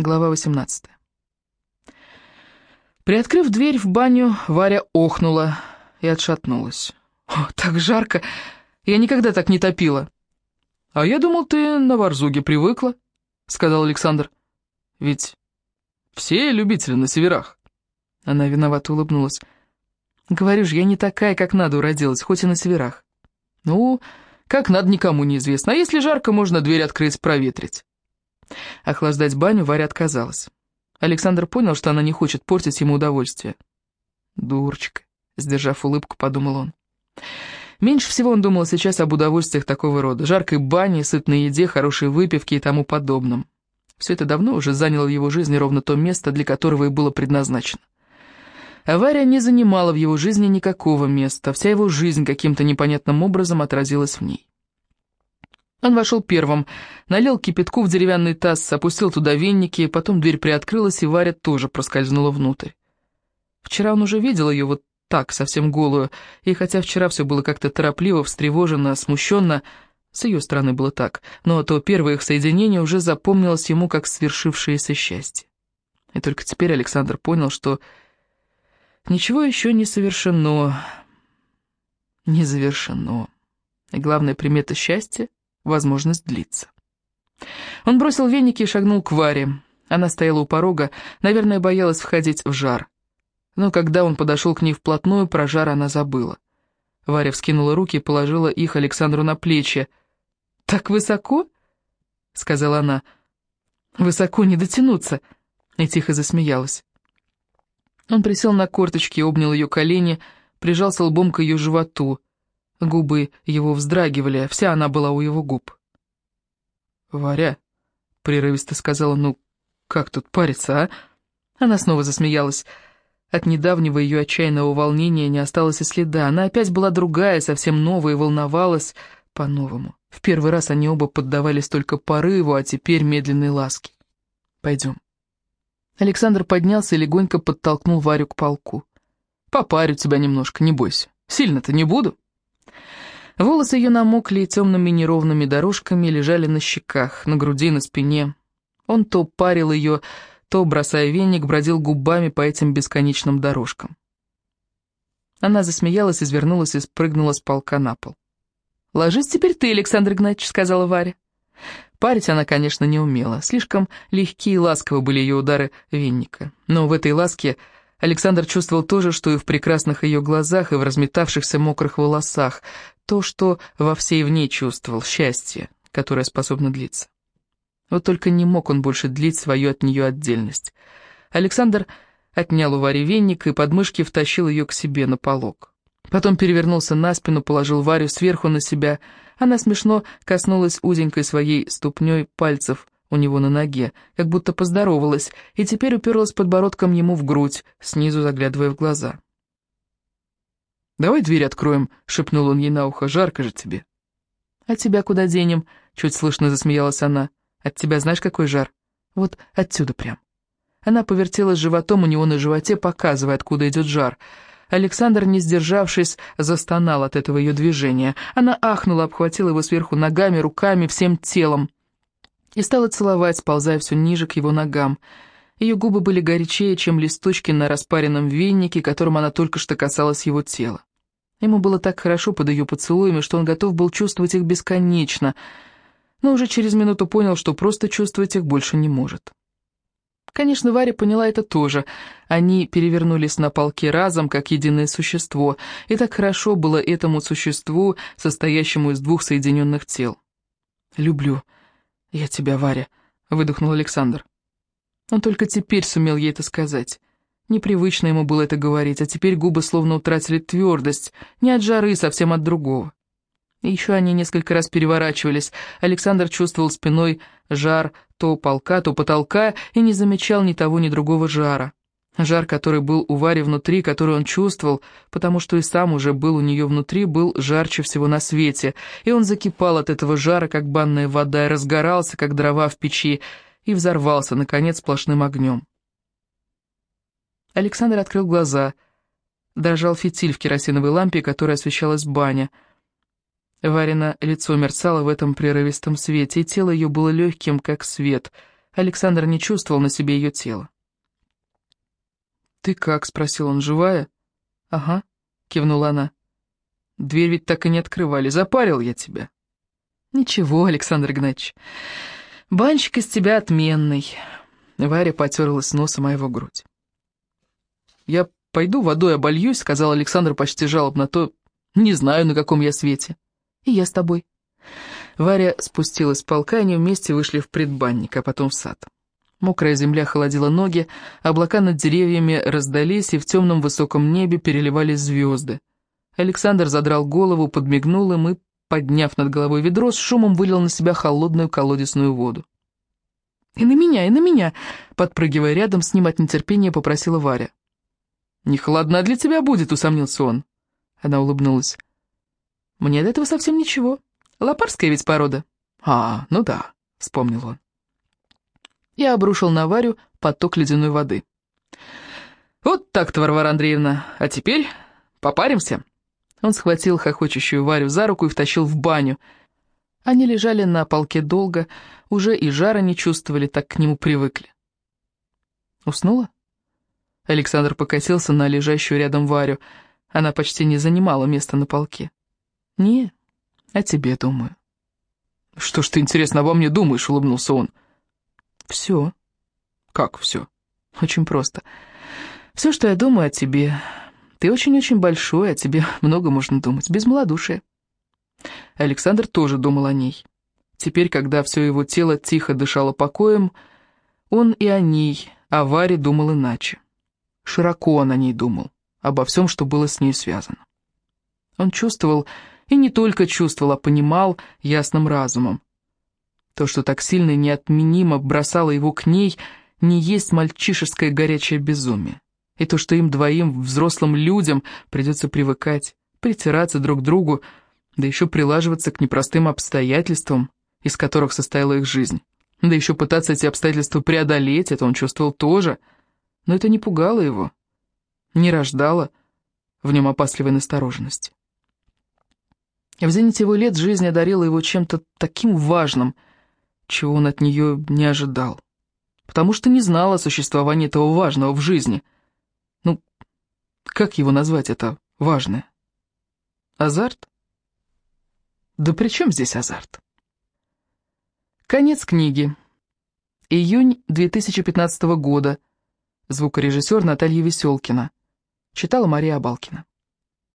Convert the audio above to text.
Глава 18. Приоткрыв дверь в баню, Варя охнула и отшатнулась. «О, так жарко! Я никогда так не топила!» «А я думал, ты на Варзуге привыкла», — сказал Александр. «Ведь все любители на северах». Она виновато улыбнулась. «Говорю же, я не такая, как надо уродилась, хоть и на северах». «Ну, как надо, никому не известно. А если жарко, можно дверь открыть, проветрить». Охлаждать баню Варя отказалась. Александр понял, что она не хочет портить ему удовольствие. «Дурочка», — сдержав улыбку, подумал он. Меньше всего он думал сейчас об удовольствиях такого рода. Жаркой бане, сытной еде, хорошей выпивке и тому подобном. Все это давно уже заняло в его жизни ровно то место, для которого и было предназначено. Авария не занимала в его жизни никакого места, вся его жизнь каким-то непонятным образом отразилась в ней. Он вошел первым, налил кипятку в деревянный таз, опустил туда венники, потом дверь приоткрылась, и Варя тоже проскользнула внутрь. Вчера он уже видел ее вот так, совсем голую, и хотя вчера все было как-то торопливо, встревоженно, смущенно, с ее стороны было так, но то первое их соединение уже запомнилось ему как свершившееся счастье. И только теперь Александр понял, что ничего еще не совершено, не завершено. И главная примета счастья — возможность длиться. Он бросил веники и шагнул к Варе. Она стояла у порога, наверное, боялась входить в жар. Но когда он подошел к ней вплотную, про жар она забыла. Варя вскинула руки и положила их Александру на плечи. «Так высоко?» — сказала она. «Высоко не дотянуться!» И тихо засмеялась. Он присел на корточки, обнял ее колени, прижался лбом к ее животу. Губы его вздрагивали, вся она была у его губ. «Варя», — прерывисто сказала, — «ну, как тут париться, а?» Она снова засмеялась. От недавнего ее отчаянного волнения не осталось и следа. Она опять была другая, совсем новая, и волновалась по-новому. В первый раз они оба поддавались только порыву, а теперь медленной ласке. «Пойдем». Александр поднялся и легонько подтолкнул Варю к полку. «Попарю тебя немножко, не бойся. Сильно-то не буду». Волосы ее намокли и темными неровными дорожками лежали на щеках, на груди, на спине. Он то парил ее, то, бросая веник, бродил губами по этим бесконечным дорожкам. Она засмеялась, извернулась и спрыгнула с полка на пол. «Ложись теперь ты, Александр Игнатьевич», — сказала Варя. Парить она, конечно, не умела. Слишком легкие и ласковы были ее удары венника. Но в этой ласке Александр чувствовал то же, что и в прекрасных ее глазах, и в разметавшихся мокрых волосах, то, что во всей в ней чувствовал, счастье, которое способно длиться. Вот только не мог он больше длить свою от нее отдельность. Александр отнял у Вари венник и подмышки втащил ее к себе на полог. Потом перевернулся на спину, положил Варю сверху на себя. Она смешно коснулась узенькой своей ступней пальцев у него на ноге, как будто поздоровалась, и теперь уперлась подбородком ему в грудь, снизу заглядывая в глаза. «Давай дверь откроем», — шепнул он ей на ухо, — «жарко же тебе». «А тебя куда денем?» — чуть слышно засмеялась она. «От тебя знаешь, какой жар? Вот отсюда прям». Она повертела животом у него на животе, показывая, откуда идет жар. Александр, не сдержавшись, застонал от этого ее движения. Она ахнула, обхватила его сверху ногами, руками, всем телом. И стала целовать, сползая все ниже к его ногам. Ее губы были горячее, чем листочки на распаренном веннике, которым она только что касалась его тела. Ему было так хорошо под ее поцелуями, что он готов был чувствовать их бесконечно, но уже через минуту понял, что просто чувствовать их больше не может. Конечно, Варя поняла это тоже. Они перевернулись на полке разом, как единое существо, и так хорошо было этому существу, состоящему из двух соединенных тел. «Люблю я тебя, Варя», — выдохнул Александр. Он только теперь сумел ей это сказать. Непривычно ему было это говорить, а теперь губы словно утратили твердость, не от жары, совсем от другого. Еще они несколько раз переворачивались. Александр чувствовал спиной жар то полка, то потолка, и не замечал ни того, ни другого жара. Жар, который был у Вари внутри, который он чувствовал, потому что и сам уже был у нее внутри, был жарче всего на свете, и он закипал от этого жара, как банная вода, и разгорался, как дрова в печи, и взорвался, наконец, сплошным огнем. Александр открыл глаза. Дрожал фитиль в керосиновой лампе, которая освещалась баня. Варина лицо мерцало в этом прерывистом свете, и тело ее было легким, как свет, Александр не чувствовал на себе ее тело. «Ты как?» — спросил он, живая? «Ага», — кивнула она. «Дверь ведь так и не открывали. Запарил я тебя». «Ничего, Александр Игнатьевич, банщик из тебя отменный». Варя потерлась носом о его грудь. «Я пойду водой обольюсь», — сказал Александр почти жалобно, то не знаю, на каком я свете. И я с тобой. Варя спустилась с полка, и они вместе вышли в предбанник, а потом в сад. Мокрая земля холодила ноги, облака над деревьями раздались, и в темном высоком небе переливались звезды. Александр задрал голову, подмигнул им и, подняв над головой ведро, с шумом вылил на себя холодную колодесную воду. «И на меня, и на меня!» — подпрыгивая рядом, с ним от нетерпения попросила Варя. «Не холодна для тебя будет», — усомнился он. Она улыбнулась. «Мне до этого совсем ничего. Лопарская ведь порода». «А, ну да», — вспомнил он и обрушил на Варю поток ледяной воды. «Вот так-то, Варвара Андреевна, а теперь попаримся». Он схватил хохочущую Варю за руку и втащил в баню. Они лежали на полке долго, уже и жара не чувствовали, так к нему привыкли. «Уснула?» Александр покосился на лежащую рядом Варю. Она почти не занимала места на полке. «Не, о тебе думаю». «Что ж ты, интересно, обо мне думаешь?» — улыбнулся он. «Все». «Как все?» «Очень просто. Все, что я думаю о тебе. Ты очень-очень большой, о тебе много можно думать, без малодушия». Александр тоже думал о ней. Теперь, когда все его тело тихо дышало покоем, он и о ней, о Варе думал иначе. Широко он о ней думал, обо всем, что было с ней связано. Он чувствовал, и не только чувствовал, а понимал ясным разумом. То, что так сильно и неотменимо бросало его к ней, не есть мальчишеское горячее безумие. И то, что им двоим, взрослым людям, придется привыкать, притираться друг к другу, да еще прилаживаться к непростым обстоятельствам, из которых состояла их жизнь. Да еще пытаться эти обстоятельства преодолеть, это он чувствовал тоже. Но это не пугало его, не рождало в нем опасливой настороженности. В зените его лет жизнь одарила его чем-то таким важным — чего он от нее не ожидал. Потому что не знал о существовании этого важного в жизни. Ну, как его назвать это важное? Азарт? Да при чем здесь азарт? Конец книги. Июнь 2015 года. Звукорежиссер Наталья Веселкина. Читала Мария Абалкина.